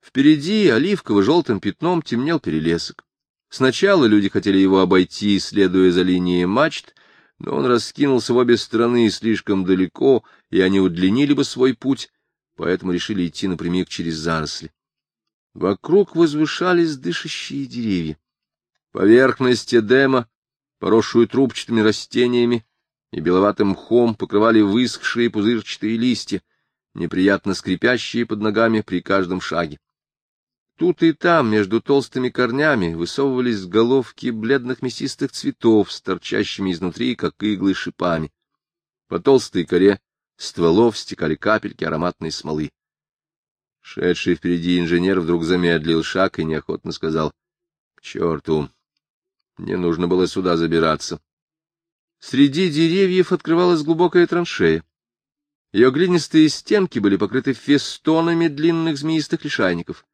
Впереди оливково-желтым пятном темнел перелесок. Сначала люди хотели его обойти, следуя за линией мачт, но он раскинулся в обе стороны слишком далеко, и они удлинили бы свой путь, поэтому решили идти напрямик через заросли. Вокруг возвышались дышащие деревья. Поверхность Эдема, поросшую трубчатыми растениями и беловатым мхом, покрывали высохшие пузырчатые листья, неприятно скрипящие под ногами при каждом шаге. Тут и там, между толстыми корнями, высовывались головки бледных мясистых цветов с торчащими изнутри, как иглы, шипами. По толстой коре стволов стекали капельки ароматной смолы. Шедший впереди инженер вдруг замедлил шаг и неохотно сказал, — К черту! Мне нужно было сюда забираться. Среди деревьев открывалась глубокая траншея. Ее глинистые стенки были покрыты фестонами длинных змеистых лишайников.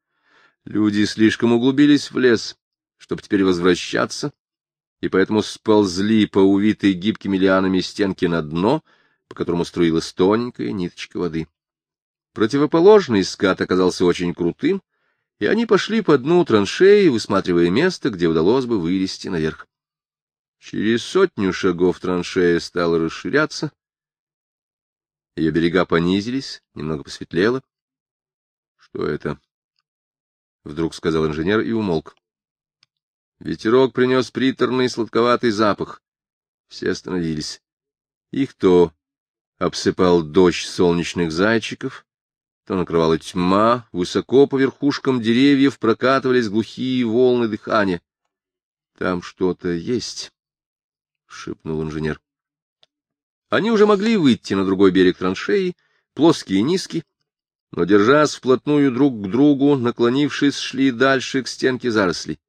Люди слишком углубились в лес, чтобы теперь возвращаться, и поэтому сползли по увитой гибкими лианами стенки на дно, по которому струилась тоненькая ниточка воды. Противоположный скат оказался очень крутым, и они пошли по дну траншеи, высматривая место, где удалось бы вылезти наверх. Через сотню шагов траншея стала расширяться, ее берега понизились, немного посветлело. — Что это? — вдруг сказал инженер и умолк. Ветерок принес приторный сладковатый запах. Все остановились. Их то обсыпал дождь солнечных зайчиков, то накрывала тьма, высоко по верхушкам деревьев прокатывались глухие волны дыхания. — Там что-то есть, — шепнул инженер. Они уже могли выйти на другой берег траншеи, плоский и низкий, но, держась вплотную друг к другу, наклонившись, шли дальше к стенке зарослей.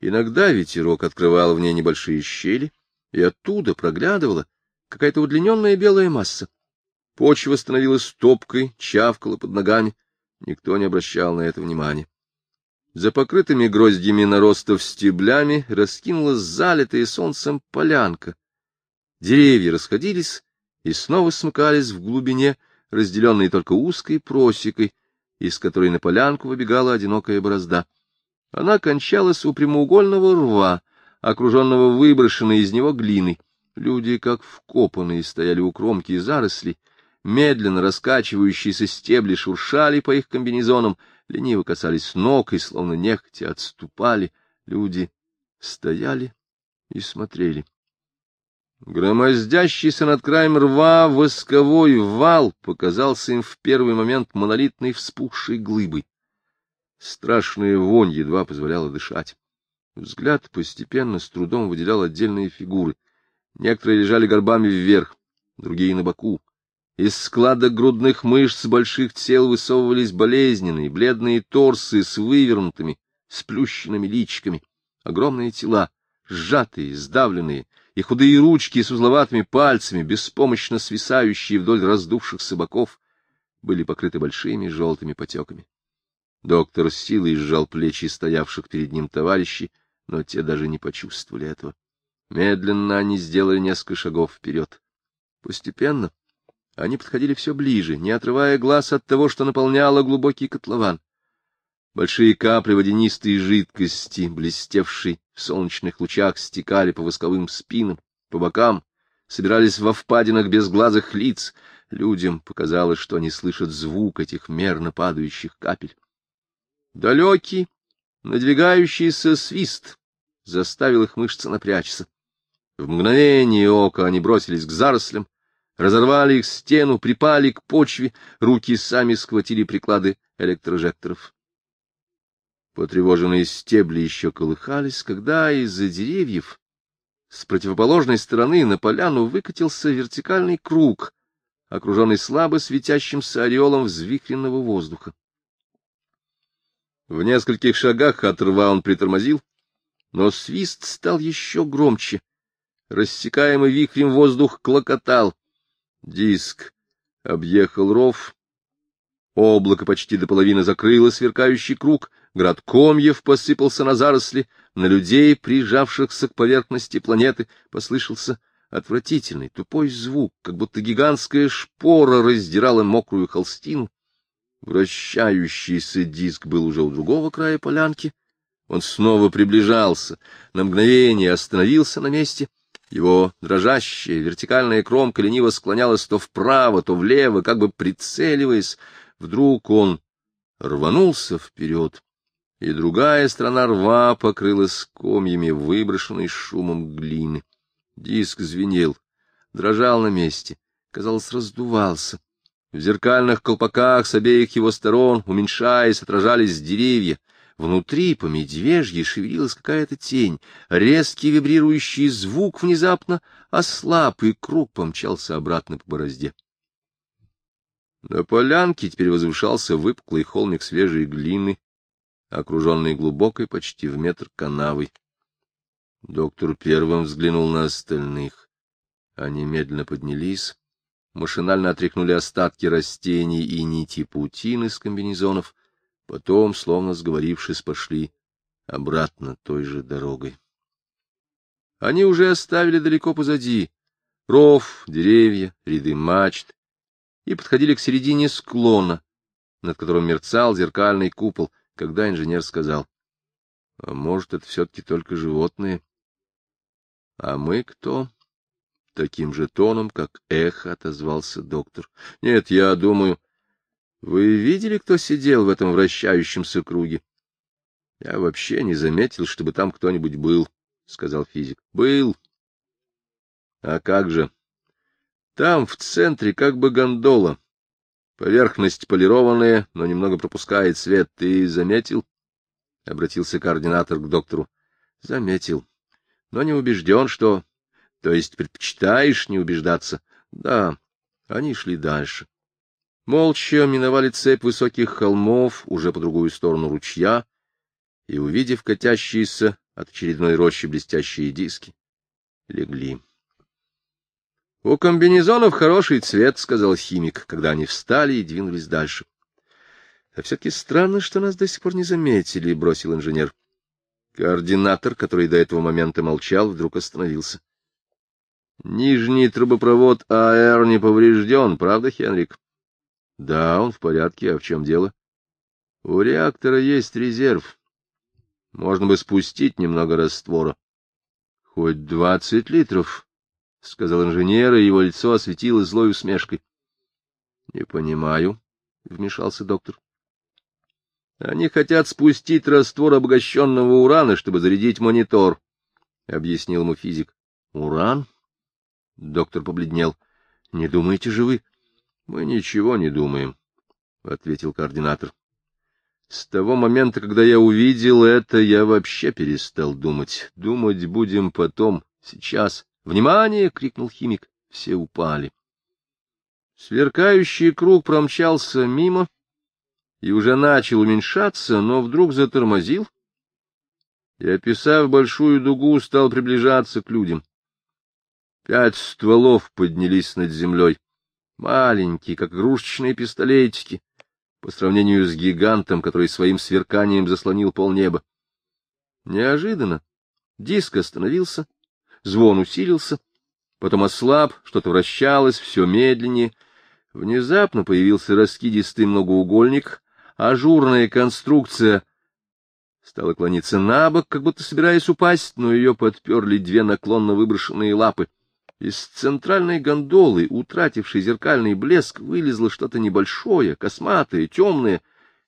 Иногда ветерок открывал в ней небольшие щели, и оттуда проглядывала какая-то удлиненная белая масса. Почва становилась топкой, чавкала под ногами. Никто не обращал на это внимания. За покрытыми гроздьями наростов стеблями раскинулась залитая солнцем полянка. Деревья расходились и снова смыкались в глубине, разделенные только узкой просекой, из которой на полянку выбегала одинокая борозда. Она кончалась у прямоугольного рва, окруженного выброшенной из него глиной. Люди, как вкопанные, стояли у кромки зарослей, медленно раскачивающиеся стебли шуршали по их комбинезонам, лениво касались ног и, словно нехотя, отступали. Люди стояли и смотрели. Громоздящийся над краем рва восковой вал показался им в первый момент монолитной вспухшей глыбой. Страшная вонь едва позволяла дышать. Взгляд постепенно с трудом выделял отдельные фигуры. Некоторые лежали горбами вверх, другие — на боку. Из складок грудных мышц больших тел высовывались болезненные, бледные торсы с вывернутыми, сплющенными личиками, огромные тела, сжатые, сдавленные, и худые ручки с узловатыми пальцами, беспомощно свисающие вдоль раздувшихся боков, были покрыты большими желтыми потеками. Доктор с силой сжал плечи стоявших перед ним товарищей, но те даже не почувствовали этого. Медленно они сделали несколько шагов вперед. Постепенно они подходили все ближе, не отрывая глаз от того, что наполняло глубокий котлован. Большие капли водянистой жидкости, блестевшей в солнечных лучах, стекали по восковым спинам, по бокам, собирались во впадинах безглазых лиц. Людям показалось, что они слышат звук этих мерно падающих капель. Далекий, надвигающийся свист заставил их мышцы напрячься. В мгновение ока они бросились к зарослям, разорвали их стену, припали к почве, руки сами схватили приклады электрожекторов. Потревоженные стебли еще колыхались, когда из-за деревьев с противоположной стороны на поляну выкатился вертикальный круг, окруженный слабо светящимся ореолом взвихренного воздуха. В нескольких шагах от рва он притормозил, но свист стал еще громче. Рассекаемый вихрем воздух клокотал. Диск объехал ров. Облако почти до половины закрыло сверкающий круг, град комьев посыпался на заросли, на людей, прижавшихся к поверхности планеты, послышался отвратительный, тупой звук, как будто гигантская шпора раздирала мокрую холстину. Вращающийся диск был уже у другого края полянки. Он снова приближался, на мгновение остановился на месте. Его дрожащая вертикальная кромка лениво склонялась то вправо, то влево, как бы прицеливаясь. Вдруг он рванулся вперед, и другая сторона рва покрылась комьями, выброшенной шумом глины. Диск звенел, дрожал на месте, казалось, раздувался. В зеркальных колпаках с обеих его сторон, уменьшаясь, отражались деревья. Внутри по медвежье шевелилась какая-то тень. Резкий вибрирующий звук внезапно ослаб, и круг помчался обратно по борозде. На полянке теперь возвышался выпуклый холмик свежей глины, окруженный глубокой почти в метр канавой. Доктор первым взглянул на остальных. Они медленно поднялись, машинально отряхнули остатки растений и нити паутины с комбинезонов, потом, словно сговорившись, пошли обратно той же дорогой. Они уже оставили далеко позади ров, деревья, ряды мачт и подходили к середине склона, над которым мерцал зеркальный купол, когда инженер сказал, — А может, это все-таки только животные? — А мы кто? Таким же тоном, как эхо, отозвался доктор. — Нет, я думаю... Вы видели, кто сидел в этом вращающемся круге? — Я вообще не заметил, чтобы там кто-нибудь был, — сказал физик. — Был. — А как же? Там в центре как бы гондола. Поверхность полированная, но немного пропускает свет. Ты заметил? — обратился координатор к доктору. — Заметил. Но не убежден, что то есть предпочитаешь не убеждаться? Да, они шли дальше. Молча миновали цепь высоких холмов, уже по другую сторону ручья, и, увидев катящиеся от очередной рощи блестящие диски, легли. — У комбинезонов хороший цвет, — сказал химик, когда они встали и двинулись дальше. — А все-таки странно, что нас до сих пор не заметили, — бросил инженер. Координатор, который до этого момента молчал, вдруг остановился. — Нижний трубопровод АР не поврежден, правда, Хенрик? Да, он в порядке, а в чем дело? У реактора есть резерв. Можно бы спустить немного раствора. Хоть двадцать литров, — сказал инженер, и его лицо осветилось злой усмешкой. — Не понимаю, — вмешался доктор. — Они хотят спустить раствор обогащенного урана, чтобы зарядить монитор, — объяснил ему физик. — Уран? Доктор побледнел. — Не думаете же вы? — Мы ничего не думаем, — ответил координатор. — С того момента, когда я увидел это, я вообще перестал думать. Думать будем потом, сейчас. «Внимание!» — крикнул химик. Все упали. Сверкающий круг промчался мимо и уже начал уменьшаться, но вдруг затормозил и, описав большую дугу, стал приближаться к людям. Пять стволов поднялись над землей, маленькие, как игрушечные пистолетики, по сравнению с гигантом, который своим сверканием заслонил полнеба. Неожиданно диск остановился, звон усилился, потом ослаб, что-то вращалось все медленнее. Внезапно появился раскидистый многоугольник, ажурная конструкция стала клониться на бок, как будто собираясь упасть, но ее подперли две наклонно выброшенные лапы — из центральной гондолы, утратившей зеркальный блеск, вылезло что-то небольшое, косматое, темное,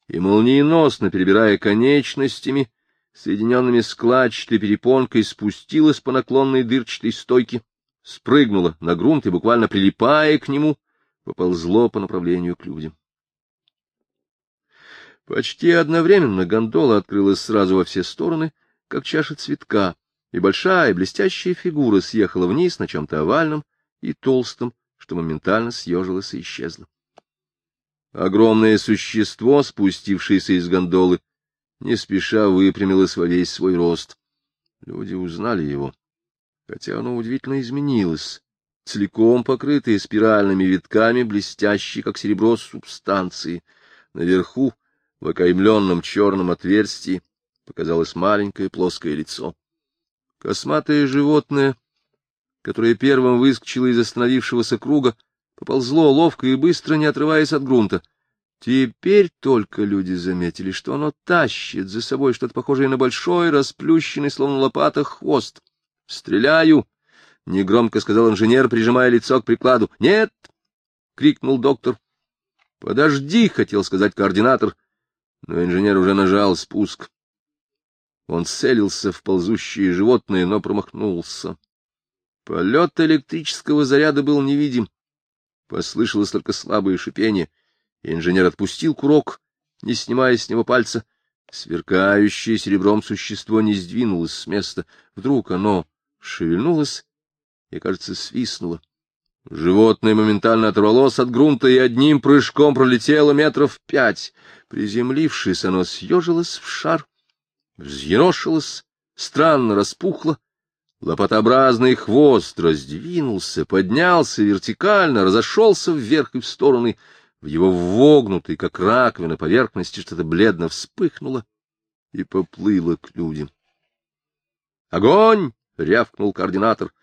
и, молниеносно перебирая конечностями, соединенными складчатой перепонкой, спустилась по наклонной дырчатой стойке, спрыгнула на грунт и, буквально прилипая к нему, поползло по направлению к людям. Почти одновременно гондола открылась сразу во все стороны, как чаша цветка, и большая блестящая фигура съехала вниз на чем-то овальном и толстом, что моментально съежилось и исчезло. Огромное существо, спустившееся из гондолы, не спеша выпрямилось во весь свой рост. Люди узнали его, хотя оно удивительно изменилось, целиком покрытое спиральными витками, блестящей, как серебро, субстанции. Наверху, в окаймленном черном отверстии, показалось маленькое плоское лицо. Косматое животное, которое первым выскочило из остановившегося круга, поползло ловко и быстро, не отрываясь от грунта. Теперь только люди заметили, что оно тащит за собой что-то похожее на большой, расплющенный, словно лопата, хвост. «Стреляю!» — негромко сказал инженер, прижимая лицо к прикладу. «Нет!» — крикнул доктор. «Подожди!» — хотел сказать координатор, но инженер уже нажал спуск. Он целился в ползущие животные, но промахнулся. Полет электрического заряда был невидим. Послышалось только слабое шипение. Инженер отпустил курок, не снимая с него пальца. Сверкающее серебром существо не сдвинулось с места. Вдруг оно шевельнулось и, кажется, свистнуло. Животное моментально оторвалось от грунта и одним прыжком пролетело метров пять. Приземлившись, оно съежилось в шар, взъерошилось, странно распухло. Лопатообразный хвост раздвинулся, поднялся вертикально, разошелся вверх и в стороны. В его вогнутой, как раковина, поверхности что-то бледно вспыхнуло и поплыло к людям. «Огонь!» — рявкнул координатор.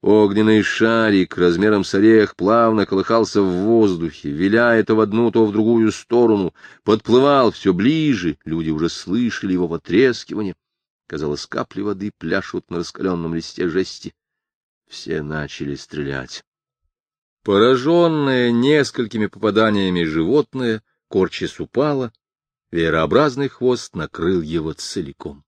Огненный шарик размером с орех плавно колыхался в воздухе, виляя то в одну, то в другую сторону, подплывал все ближе, люди уже слышали его потрескивание. Казалось, капли воды пляшут на раскаленном листе жести. Все начали стрелять. Пораженное несколькими попаданиями животное, корчис упало, веерообразный хвост накрыл его целиком.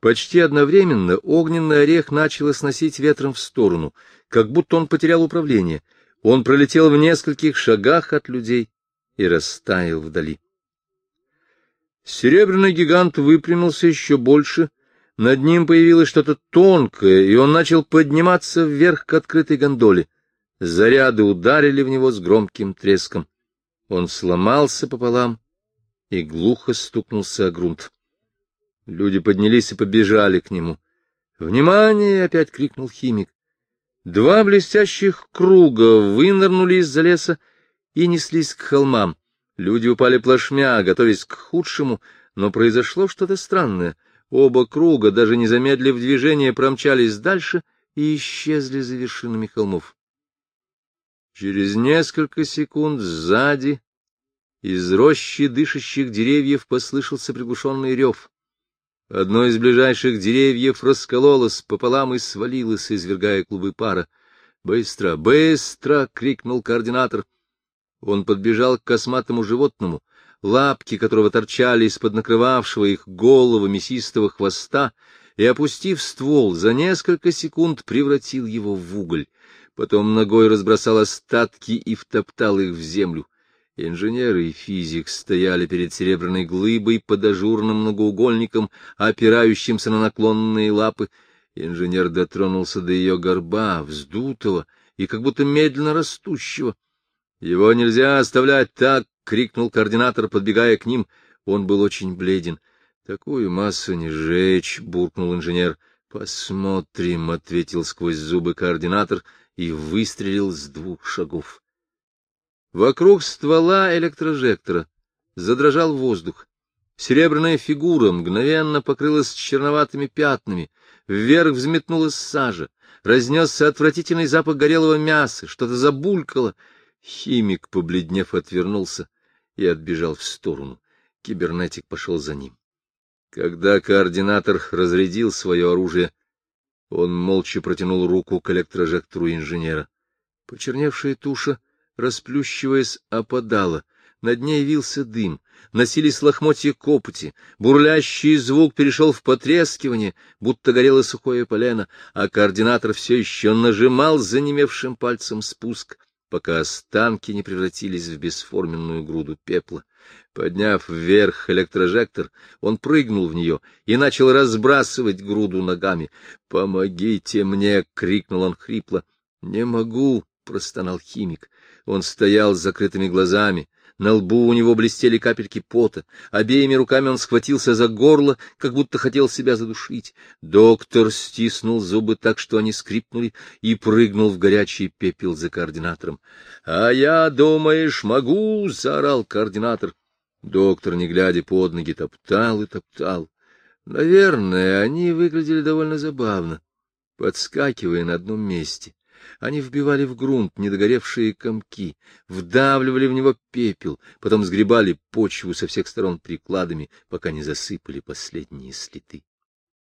Почти одновременно огненный орех начал сносить ветром в сторону, как будто он потерял управление. Он пролетел в нескольких шагах от людей и растаял вдали. Серебряный гигант выпрямился еще больше, над ним появилось что-то тонкое, и он начал подниматься вверх к открытой гондоле. Заряды ударили в него с громким треском. Он сломался пополам и глухо стукнулся о грунт. Люди поднялись и побежали к нему. «Внимание!» — опять крикнул химик. Два блестящих круга вынырнули из-за леса и неслись к холмам. Люди упали плашмя, готовясь к худшему, но произошло что-то странное. Оба круга, даже не замедлив движение, промчались дальше и исчезли за вершинами холмов. Через несколько секунд сзади из рощи дышащих деревьев послышался приглушенный рев. Одно из ближайших деревьев раскололось пополам и свалилось, извергая клубы пара. «Быстро, быстро!» — крикнул координатор. Он подбежал к косматому животному, лапки которого торчали из-под накрывавшего их головы мясистого хвоста, и, опустив ствол, за несколько секунд превратил его в уголь. Потом ногой разбросал остатки и втоптал их в землю. Инженеры и физик стояли перед серебряной глыбой под ажурным многоугольником, опирающимся на наклонные лапы. Инженер дотронулся до ее горба, вздутого и как будто медленно растущего. — Его нельзя оставлять так! — крикнул координатор, подбегая к ним. Он был очень бледен. — Такую массу не сжечь! — буркнул инженер. — Посмотрим! — ответил сквозь зубы координатор и выстрелил с двух шагов. Вокруг ствола электрожектора задрожал воздух. Серебряная фигура мгновенно покрылась черноватыми пятнами, вверх взметнулась сажа, разнесся отвратительный запах горелого мяса, что-то забулькало. Химик, побледнев, отвернулся и отбежал в сторону. Кибернетик пошел за ним. Когда координатор разрядил свое оружие, он молча протянул руку к электрожектору инженера. Почерневшая туша — расплющиваясь, опадала. Над ней вился дым, носились лохмотья копоти, бурлящий звук перешел в потрескивание, будто горело сухое полено, а координатор все еще нажимал занемевшим пальцем спуск, пока останки не превратились в бесформенную груду пепла. Подняв вверх электрожектор, он прыгнул в нее и начал разбрасывать груду ногами. «Помогите мне!» — крикнул он хрипло. «Не могу!» — простонал химик. Он стоял с закрытыми глазами, на лбу у него блестели капельки пота, обеими руками он схватился за горло, как будто хотел себя задушить. Доктор стиснул зубы так, что они скрипнули, и прыгнул в горячий пепел за координатором. — А я, думаешь, могу? — заорал координатор. Доктор, не глядя под ноги, топтал и топтал. Наверное, они выглядели довольно забавно, подскакивая на одном месте Они вбивали в грунт недогоревшие комки, вдавливали в него пепел, потом сгребали почву со всех сторон прикладами, пока не засыпали последние следы.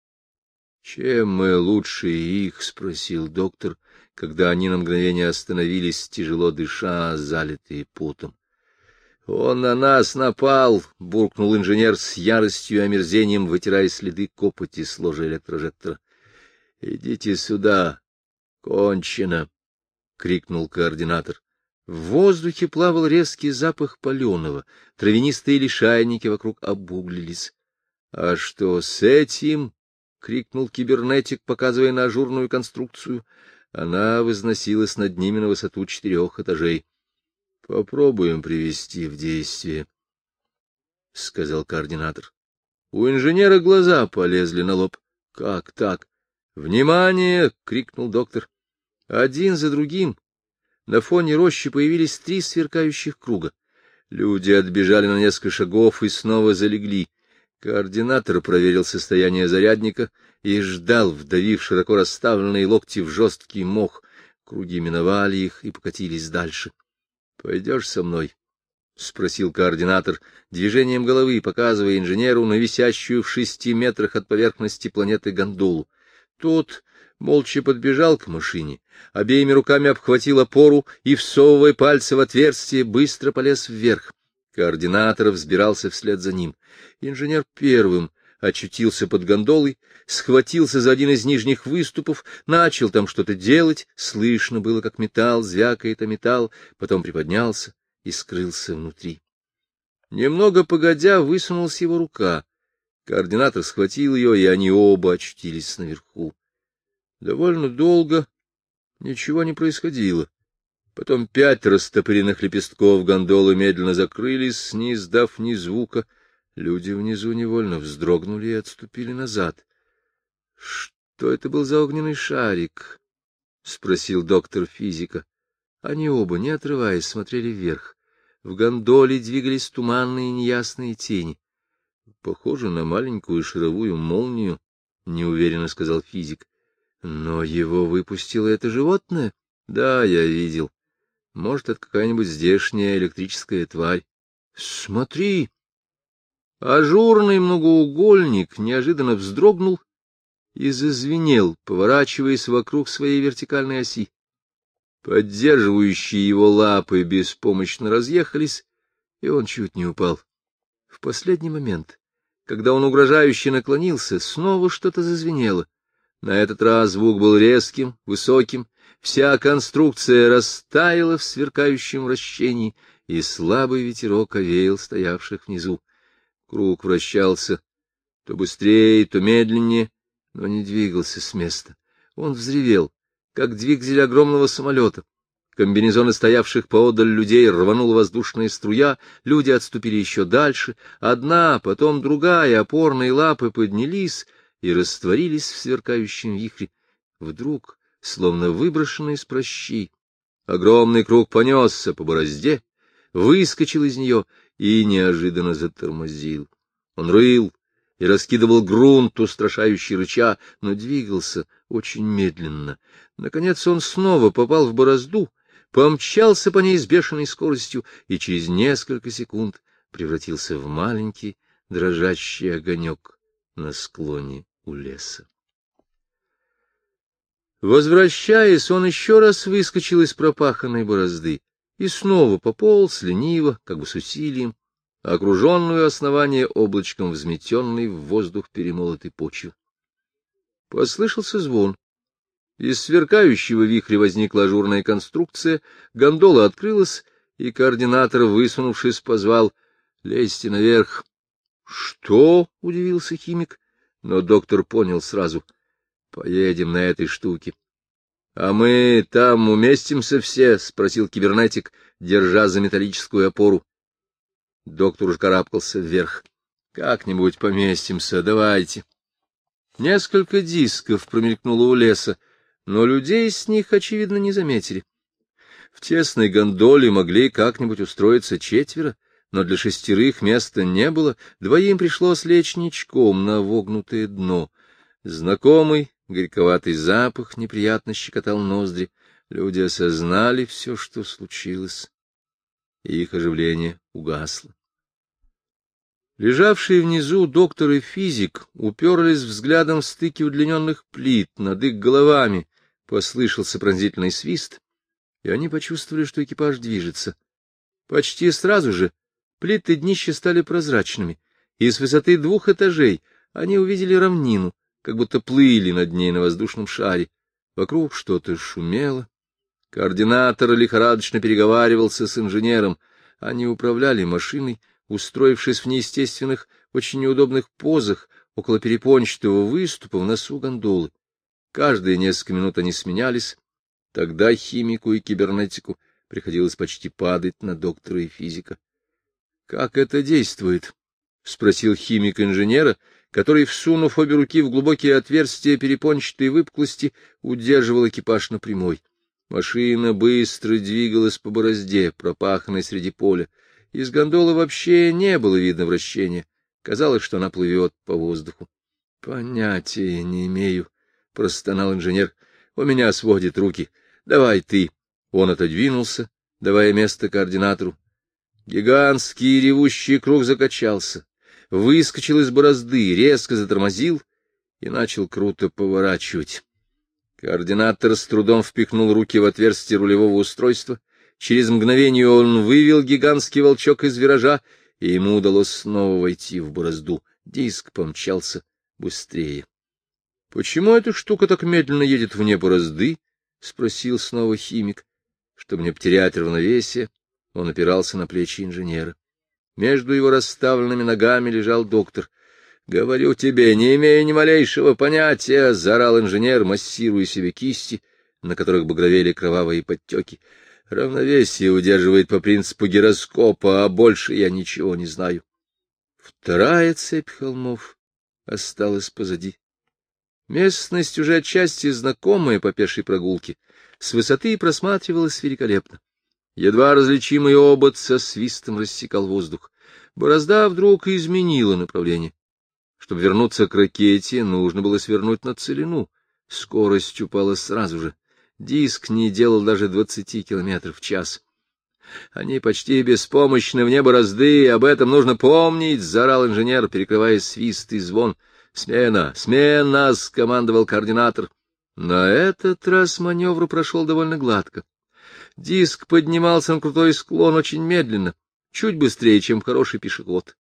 — Чем мы лучше их? — спросил доктор, когда они на мгновение остановились, тяжело дыша, залитые потом. — Он на нас напал! — буркнул инженер с яростью и омерзением, вытирая следы копоти с ложа электрожектора. — Идите сюда! Кончено! — крикнул координатор. В воздухе плавал резкий запах паленого, травянистые лишайники вокруг обуглились. — А что с этим? — крикнул кибернетик, показывая на ажурную конструкцию. Она возносилась над ними на высоту четырех этажей. — Попробуем привести в действие, — сказал координатор. У инженера глаза полезли на лоб. — Как так? — Внимание! — крикнул доктор. Один за другим на фоне рощи появились три сверкающих круга. Люди отбежали на несколько шагов и снова залегли. Координатор проверил состояние зарядника и ждал, вдавив широко расставленные локти в жесткий мох. Круги миновали их и покатились дальше. — Пойдешь со мной? — спросил координатор, движением головы показывая инженеру на висящую в шести метрах от поверхности планеты гондолу. Тот молча подбежал к машине, обеими руками обхватил опору и, всовывая пальцы в отверстие, быстро полез вверх. Координатор взбирался вслед за ним. Инженер первым очутился под гондолой, схватился за один из нижних выступов, начал там что-то делать, слышно было, как металл звякает о металл, потом приподнялся и скрылся внутри. Немного погодя высунулась его рука. Координатор схватил ее, и они оба очутились наверху. Довольно долго ничего не происходило. Потом пять растопыренных лепестков гондолы медленно закрылись, не издав ни звука, Люди внизу невольно вздрогнули и отступили назад. — Что это был за огненный шарик? — спросил доктор физика. Они оба, не отрываясь, смотрели вверх. В гондоле двигались туманные неясные тени. — Похоже на маленькую шаровую молнию, — неуверенно сказал физик. — Но его выпустило это животное? — Да, я видел. Может, это какая-нибудь здешняя электрическая тварь. — Смотри! Ажурный многоугольник неожиданно вздрогнул и зазвенел, поворачиваясь вокруг своей вертикальной оси. Поддерживающие его лапы беспомощно разъехались, и он чуть не упал. В последний момент, когда он угрожающе наклонился, снова что-то зазвенело. На этот раз звук был резким, высоким, вся конструкция растаяла в сверкающем вращении, и слабый ветерок овеял стоявших внизу. Круг вращался то быстрее, то медленнее, но не двигался с места. Он взревел, как двигатель огромного самолета. Комбинезоны стоявших поодаль людей рванула воздушная струя, люди отступили еще дальше, одна, потом другая, опорные лапы поднялись и растворились в сверкающем вихре. Вдруг, словно выброшенный из прощи, огромный круг понесся по борозде, выскочил из нее и неожиданно затормозил. Он рыл и раскидывал грунт, устрашающий рыча, но двигался очень медленно. Наконец он снова попал в борозду, помчался по ней с бешеной скоростью и через несколько секунд превратился в маленький дрожащий огонек на склоне у леса. Возвращаясь, он еще раз выскочил из пропаханной борозды и снова пополз лениво, как бы с усилием, окруженную основание облачком взметенной в воздух перемолотой почвы. Послышался звон. Из сверкающего вихря возникла ажурная конструкция, гондола открылась, и координатор, высунувшись, позвал «Лезьте наверх». «Что?» — удивился химик, но доктор понял сразу. «Поедем на этой штуке». — А мы там уместимся все? — спросил кибернетик, держа за металлическую опору. Доктор уж карабкался вверх. — Как-нибудь поместимся, давайте. Несколько дисков промелькнуло у леса, но людей с них, очевидно, не заметили. В тесной гондоле могли как-нибудь устроиться четверо, но для шестерых места не было, двоим пришлось лечь ничком на вогнутое дно. Знакомый Горьковатый запах неприятно щекотал ноздри. Люди осознали все, что случилось, и их оживление угасло. Лежавшие внизу доктор и физик уперлись взглядом в стыки удлиненных плит над их головами, послышался пронзительный свист, и они почувствовали, что экипаж движется. Почти сразу же плиты днища стали прозрачными, и с высоты двух этажей они увидели равнину, как будто плыли над ней на воздушном шаре. Вокруг что-то шумело. Координатор лихорадочно переговаривался с инженером. Они управляли машиной, устроившись в неестественных, очень неудобных позах около перепончатого выступа в носу гондолы. Каждые несколько минут они сменялись. Тогда химику и кибернетику приходилось почти падать на доктора и физика. — Как это действует? — спросил химик инженера, который, всунув обе руки в глубокие отверстия перепончатой выпуклости, удерживал экипаж на прямой. Машина быстро двигалась по борозде, пропаханной среди поля. Из гондолы вообще не было видно вращения. Казалось, что она плывет по воздуху. — Понятия не имею, — простонал инженер. — У меня сводит руки. Давай ты. Он отодвинулся, давая место координатору. Гигантский ревущий круг закачался, выскочил из борозды, резко затормозил и начал круто поворачивать. Координатор с трудом впихнул руки в отверстие рулевого устройства. Через мгновение он вывел гигантский волчок из виража, и ему удалось снова войти в борозду. Диск помчался быстрее. — Почему эта штука так медленно едет вне борозды? — спросил снова химик. Чтобы не потерять равновесие, он опирался на плечи инженера. Между его расставленными ногами лежал доктор. — Говорю тебе, не имея ни малейшего понятия, — заорал инженер, массируя себе кисти, на которых багровели кровавые подтеки. — Равновесие удерживает по принципу гироскопа, а больше я ничего не знаю. Вторая цепь холмов осталась позади. Местность, уже отчасти знакомая по пешей прогулке, с высоты просматривалась великолепно. Едва различимый обод со свистом рассекал воздух. Борозда вдруг изменила направление. Чтобы вернуться к ракете, нужно было свернуть на целину. Скорость упала сразу же. Диск не делал даже двадцати километров в час. Они почти беспомощны вне борозды, об этом нужно помнить, — заорал инженер, перекрывая свист и звон. — Смена! Смена! — скомандовал координатор. На этот раз маневр прошел довольно гладко. Диск поднимался на крутой склон очень медленно, чуть быстрее, чем хороший пешеход.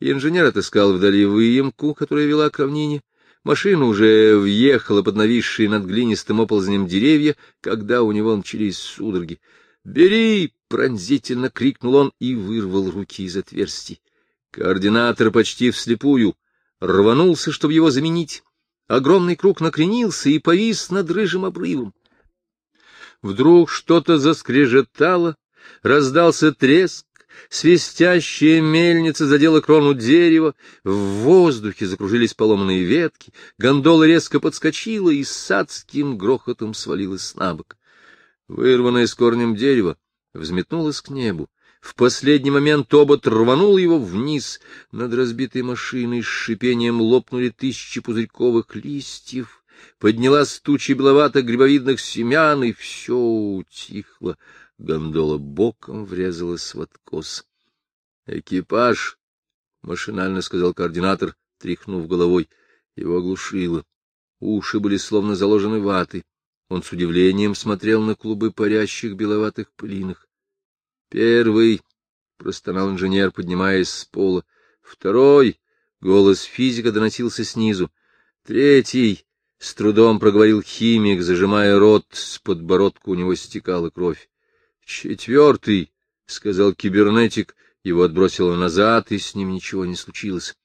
Инженер отыскал вдали выемку, которая вела к равнине. Машина уже въехала под нависшие над глинистым оползнем деревья, когда у него начались судороги. «Бери!» — пронзительно крикнул он и вырвал руки из отверстий. Координатор почти вслепую рванулся, чтобы его заменить. Огромный круг накренился и повис над рыжим обрывом. Вдруг что-то заскрежетало, раздался треск, свистящая мельница задела крону дерева, в воздухе закружились поломанные ветки, гондола резко подскочила и с адским грохотом свалилась на бок. Вырванное с корнем дерево взметнулось к небу, в последний момент обод рванул его вниз. Над разбитой машиной с шипением лопнули тысячи пузырьковых листьев. Поднялась туча беловатых грибовидных семян, и все утихло. Гондола боком врезалась в откос. — Экипаж, — машинально сказал координатор, тряхнув головой. Его оглушило. Уши были словно заложены ватой. Он с удивлением смотрел на клубы парящих беловатых пылинок. Первый, — простонал инженер, поднимаясь с пола. Второй, — голос физика доносился снизу. Третий, — с трудом проговорил химик, зажимая рот, с подбородка у него стекала кровь. Четвертый, — сказал кибернетик, его отбросило назад, и с ним ничего не случилось.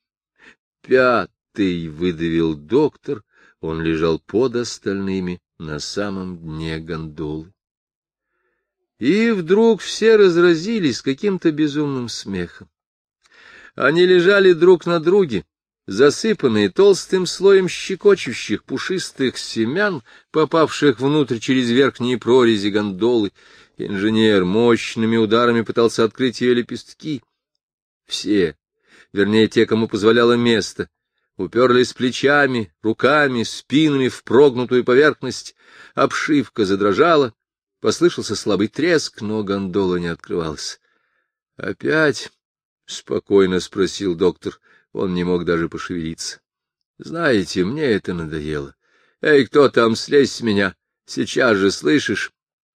Пятый, — выдавил доктор, он лежал под остальными на самом дне гондолы. И вдруг все разразились каким-то безумным смехом. Они лежали друг на друге, засыпанные толстым слоем щекочущих пушистых семян, попавших внутрь через верхние прорези гондолы. Инженер мощными ударами пытался открыть ее лепестки. Все, вернее, те, кому позволяло место, уперлись плечами, руками, спинами в прогнутую поверхность, обшивка задрожала, Послышался слабый треск, но гондола не открывалась. — Опять? — спокойно спросил доктор. Он не мог даже пошевелиться. — Знаете, мне это надоело. Эй, кто там, слезь с меня! Сейчас же, слышишь?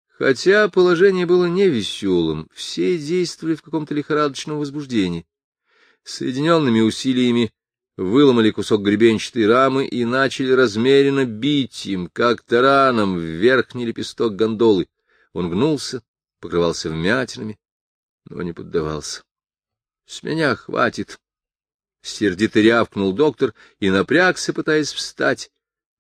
Хотя положение было невеселым, все действовали в каком-то лихорадочном возбуждении. Соединенными усилиями выломали кусок гребенчатой рамы и начали размеренно бить им, как тараном, в верхний лепесток гондолы. Он гнулся, покрывался вмятинами, но не поддавался. — С меня хватит! — сердито рявкнул доктор и напрягся, пытаясь встать.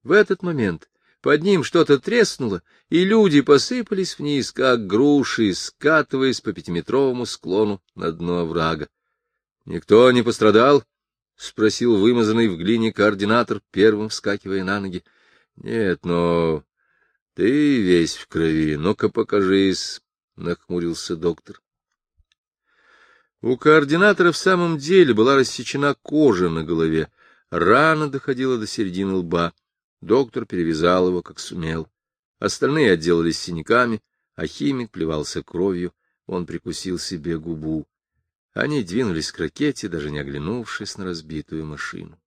В этот момент под ним что-то треснуло, и люди посыпались вниз, как груши, скатываясь по пятиметровому склону на дно оврага. — Никто не пострадал? — спросил вымазанный в глине координатор, первым вскакивая на ноги. — Нет, но ты весь в крови. Ну-ка покажись, — нахмурился доктор. У координатора в самом деле была рассечена кожа на голове. Рана доходила до середины лба. Доктор перевязал его, как сумел. Остальные отделались синяками, а химик плевался кровью. Он прикусил себе губу. Они двинулись к ракете, даже не оглянувшись на разбитую машину.